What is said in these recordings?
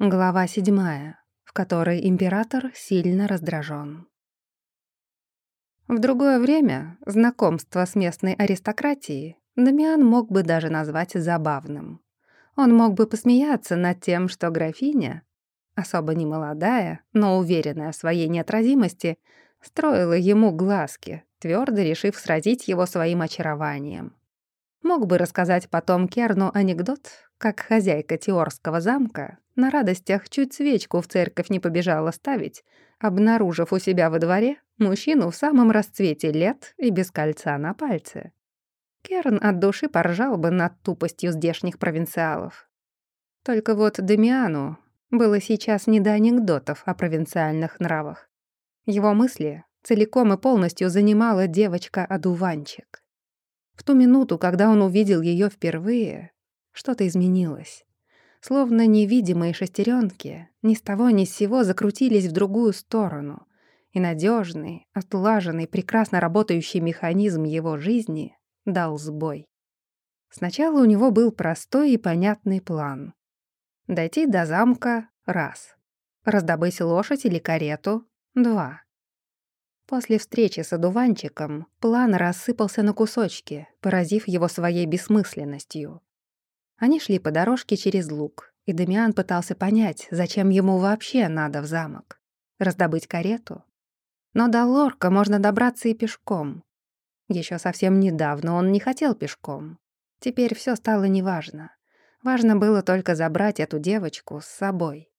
Глава седьмая, в которой император сильно раздражен. В другое время знакомство с местной аристократией Дамиан мог бы даже назвать забавным. Он мог бы посмеяться над тем, что графиня, особо не молодая, но уверенная в своей неотразимости, строила ему глазки, твердо решив сразить его своим очарованием. Мог бы рассказать потом Керну анекдот, как хозяйка Теорского замка на радостях чуть свечку в церковь не побежала ставить, обнаружив у себя во дворе мужчину в самом расцвете лет и без кольца на пальце. Керн от души поржал бы над тупостью здешних провинциалов. Только вот Демиану было сейчас не до анекдотов о провинциальных нравах. Его мысли целиком и полностью занимала девочка-одуванчик. В ту минуту, когда он увидел ее впервые, что-то изменилось. Словно невидимые шестеренки ни с того ни с сего закрутились в другую сторону, и надежный, отлаженный, прекрасно работающий механизм его жизни дал сбой. Сначала у него был простой и понятный план. Дойти до замка — раз. Раздобыть лошадь или карету — два. После встречи с одуванчиком план рассыпался на кусочки, поразив его своей бессмысленностью. Они шли по дорожке через луг, и Дамиан пытался понять, зачем ему вообще надо в замок. Раздобыть карету? Но до Лорка можно добраться и пешком. Еще совсем недавно он не хотел пешком. Теперь все стало неважно. Важно было только забрать эту девочку с собой.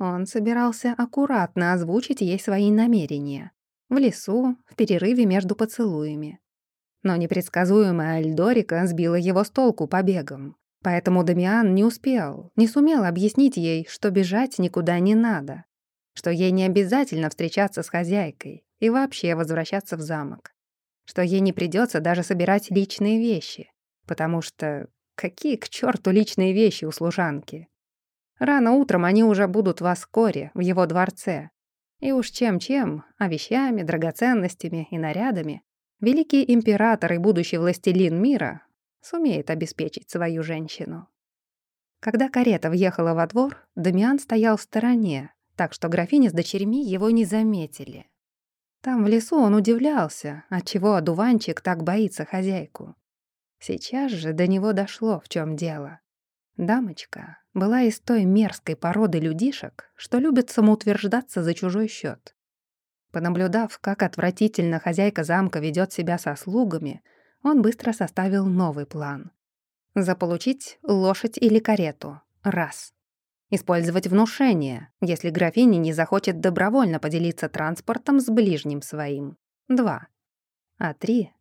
Он собирался аккуратно озвучить ей свои намерения. В лесу, в перерыве между поцелуями. Но непредсказуемая Альдорика сбила его с толку побегом. Поэтому Дамиан не успел, не сумел объяснить ей, что бежать никуда не надо, что ей не обязательно встречаться с хозяйкой и вообще возвращаться в замок, что ей не придется даже собирать личные вещи, потому что какие к черту личные вещи у служанки? Рано утром они уже будут в Аскоре, в его дворце. И уж чем-чем, а вещами, драгоценностями и нарядами великий император и будущий властелин мира сумеет обеспечить свою женщину. Когда карета въехала во двор, Дамиан стоял в стороне, так что графиня с дочерьми его не заметили. Там в лесу он удивлялся, отчего одуванчик так боится хозяйку. Сейчас же до него дошло, в чем дело. Дамочка была из той мерзкой породы людишек, что любят самоутверждаться за чужой счет. Понаблюдав, как отвратительно хозяйка замка ведет себя со слугами, он быстро составил новый план. Заполучить лошадь или карету. Раз. Использовать внушение, если графиня не захочет добровольно поделиться транспортом с ближним своим. Два. А три.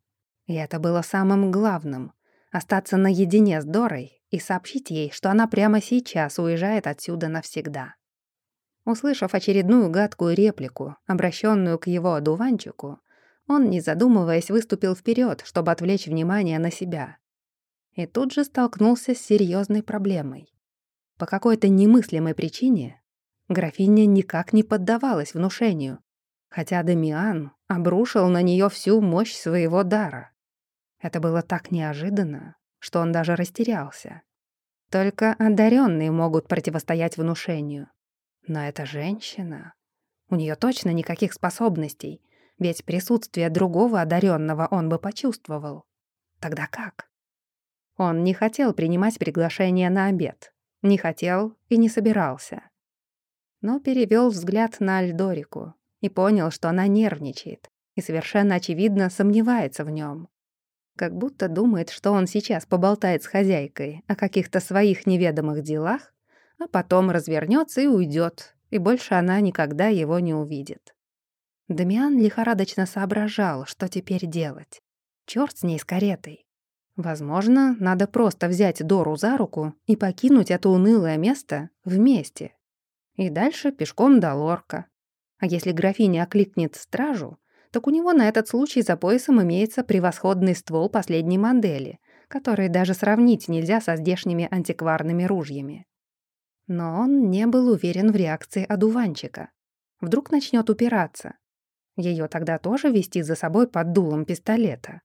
И это было самым главным. Остаться наедине с Дорой и сообщить ей, что она прямо сейчас уезжает отсюда навсегда. Услышав очередную гадкую реплику, обращенную к его одуванчику, он, не задумываясь, выступил вперед, чтобы отвлечь внимание на себя. И тут же столкнулся с серьезной проблемой. По какой-то немыслимой причине графиня никак не поддавалась внушению, хотя Дамиан обрушил на нее всю мощь своего дара. Это было так неожиданно, что он даже растерялся. Только одаренные могут противостоять внушению. Но эта женщина... У нее точно никаких способностей, ведь присутствие другого одаренного он бы почувствовал. Тогда как? Он не хотел принимать приглашение на обед. Не хотел и не собирался. Но перевел взгляд на Альдорику и понял, что она нервничает и совершенно очевидно сомневается в нем. Как будто думает, что он сейчас поболтает с хозяйкой о каких-то своих неведомых делах, а потом развернется и уйдет, и больше она никогда его не увидит. Дамиан лихорадочно соображал, что теперь делать. Чёрт с ней с каретой. Возможно, надо просто взять Дору за руку и покинуть это унылое место вместе. И дальше пешком до Лорка. А если графиня окликнет стражу, так у него на этот случай за поясом имеется превосходный ствол последней модели, который даже сравнить нельзя со здешними антикварными ружьями. Но он не был уверен в реакции одуванчика. Вдруг начнет упираться. Ее тогда тоже вести за собой под дулом пистолета.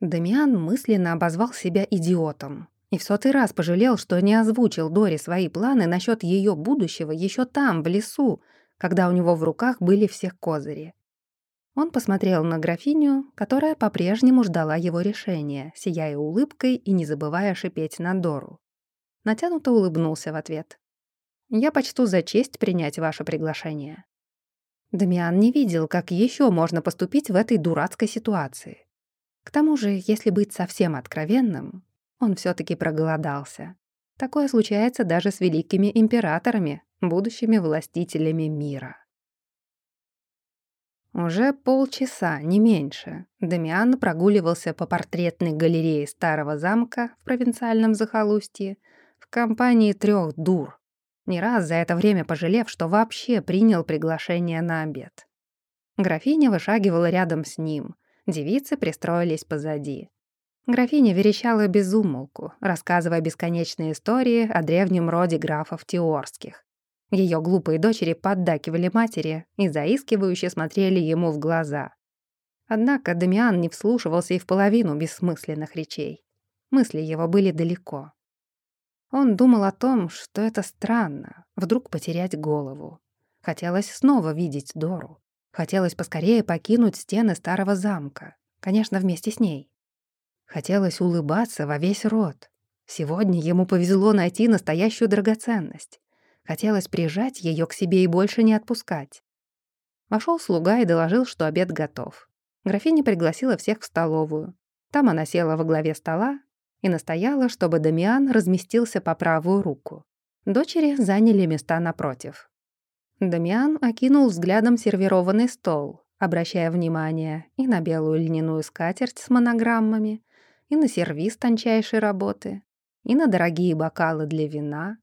Дамиан мысленно обозвал себя идиотом И в сотый раз пожалел, что не озвучил Дори свои планы насчет ее будущего еще там, в лесу, когда у него в руках были все козыри. Он посмотрел на графиню, которая по-прежнему ждала его решения, сияя улыбкой и не забывая шипеть на Дору. Натянуто улыбнулся в ответ. «Я почту за честь принять ваше приглашение». Дамиан не видел, как еще можно поступить в этой дурацкой ситуации. К тому же, если быть совсем откровенным, он все таки проголодался. Такое случается даже с великими императорами, будущими властителями мира. Уже полчаса, не меньше, Дамиан прогуливался по портретной галерее старого замка в провинциальном захолустье в компании трех дур, не раз за это время пожалев, что вообще принял приглашение на обед. Графиня вышагивала рядом с ним, девицы пристроились позади. Графиня верещала без рассказывая бесконечные истории о древнем роде графов Теорских. Ее глупые дочери поддакивали матери и заискивающе смотрели ему в глаза. Однако Дамиан не вслушивался и в половину бессмысленных речей. Мысли его были далеко. Он думал о том, что это странно, вдруг потерять голову. Хотелось снова видеть Дору. Хотелось поскорее покинуть стены старого замка. Конечно, вместе с ней. Хотелось улыбаться во весь рот. Сегодня ему повезло найти настоящую драгоценность. Хотелось прижать ее к себе и больше не отпускать. Вошел слуга и доложил, что обед готов. Графиня пригласила всех в столовую. Там она села во главе стола и настояла, чтобы Дамиан разместился по правую руку. Дочери заняли места напротив. Дамиан окинул взглядом сервированный стол, обращая внимание и на белую льняную скатерть с монограммами, и на сервиз тончайшей работы, и на дорогие бокалы для вина,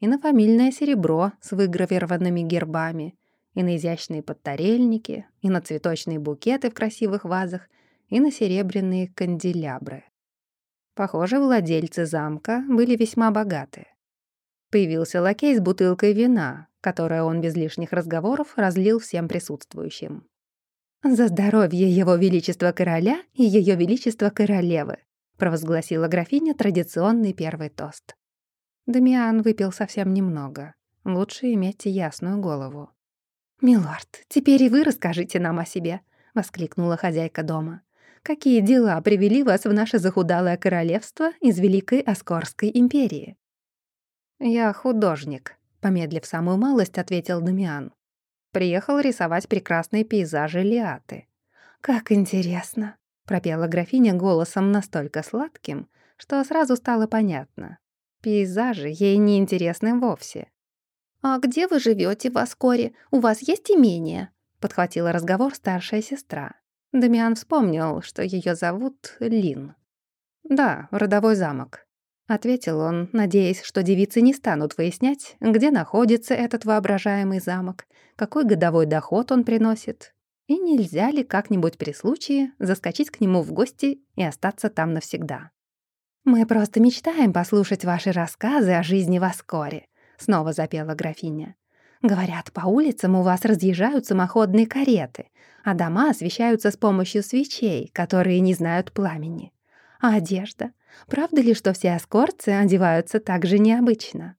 и на фамильное серебро с выгравированными гербами, и на изящные подтарельники, и на цветочные букеты в красивых вазах, и на серебряные канделябры. Похоже, владельцы замка были весьма богаты. Появился лакей с бутылкой вина, которое он без лишних разговоров разлил всем присутствующим. «За здоровье Его Величества Короля и Ее Величества Королевы», провозгласила графиня традиционный первый тост. Дамиан выпил совсем немного. Лучше иметь ясную голову. «Милорд, теперь и вы расскажите нам о себе», — воскликнула хозяйка дома. Какие дела привели вас в наше захудалое королевство из Великой Оскорской империи?» «Я художник», — помедлив самую малость, ответил Дамиан. «Приехал рисовать прекрасные пейзажи Лиаты». «Как интересно», — пропела графиня голосом настолько сладким, что сразу стало понятно. Пейзажи ей не интересны вовсе. «А где вы живете в Оскоре? У вас есть имение?» — подхватила разговор старшая сестра. Дамиан вспомнил, что ее зовут Лин. «Да, родовой замок», — ответил он, надеясь, что девицы не станут выяснять, где находится этот воображаемый замок, какой годовой доход он приносит, и нельзя ли как-нибудь при случае заскочить к нему в гости и остаться там навсегда. «Мы просто мечтаем послушать ваши рассказы о жизни в Аскоре», — снова запела графиня. Говорят, по улицам у вас разъезжают самоходные кареты, а дома освещаются с помощью свечей, которые не знают пламени. А одежда? Правда ли, что все аскорцы одеваются так же необычно?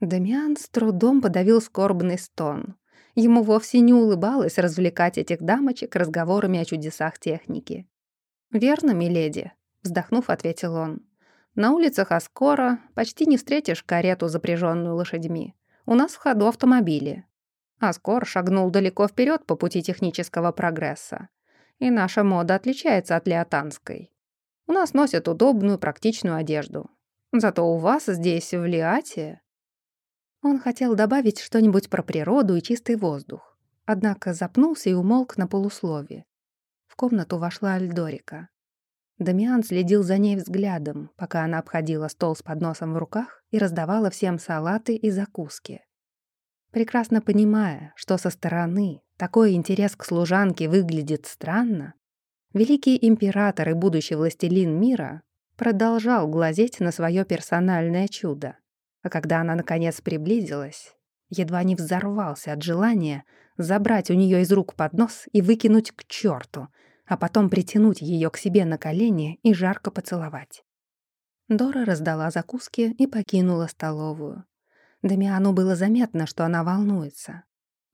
Дамиан с трудом подавил скорбный стон. Ему вовсе не улыбалось развлекать этих дамочек разговорами о чудесах техники. «Верно, миледи», — вздохнув, ответил он. «На улицах Аскора почти не встретишь карету, запряженную лошадьми. У нас в ходу автомобили. Аскор шагнул далеко вперед по пути технического прогресса. И наша мода отличается от леотанской. У нас носят удобную, практичную одежду. Зато у вас здесь, в Лиате... Он хотел добавить что-нибудь про природу и чистый воздух. Однако запнулся и умолк на полуслове. В комнату вошла Альдорика. Дамиан следил за ней взглядом, пока она обходила стол с подносом в руках и раздавала всем салаты и закуски. Прекрасно понимая, что со стороны такой интерес к служанке выглядит странно, великий император и будущий властелин мира продолжал глазеть на свое персональное чудо. А когда она наконец приблизилась, едва не взорвался от желания забрать у нее из рук поднос и выкинуть к черту, а потом притянуть ее к себе на колени и жарко поцеловать. Дора раздала закуски и покинула столовую. Дамиану было заметно, что она волнуется.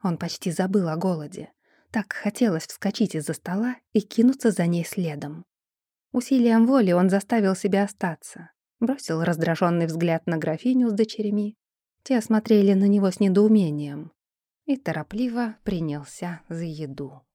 Он почти забыл о голоде. Так хотелось вскочить из-за стола и кинуться за ней следом. Усилием воли он заставил себя остаться. Бросил раздраженный взгляд на графиню с дочерями. Те смотрели на него с недоумением. И торопливо принялся за еду.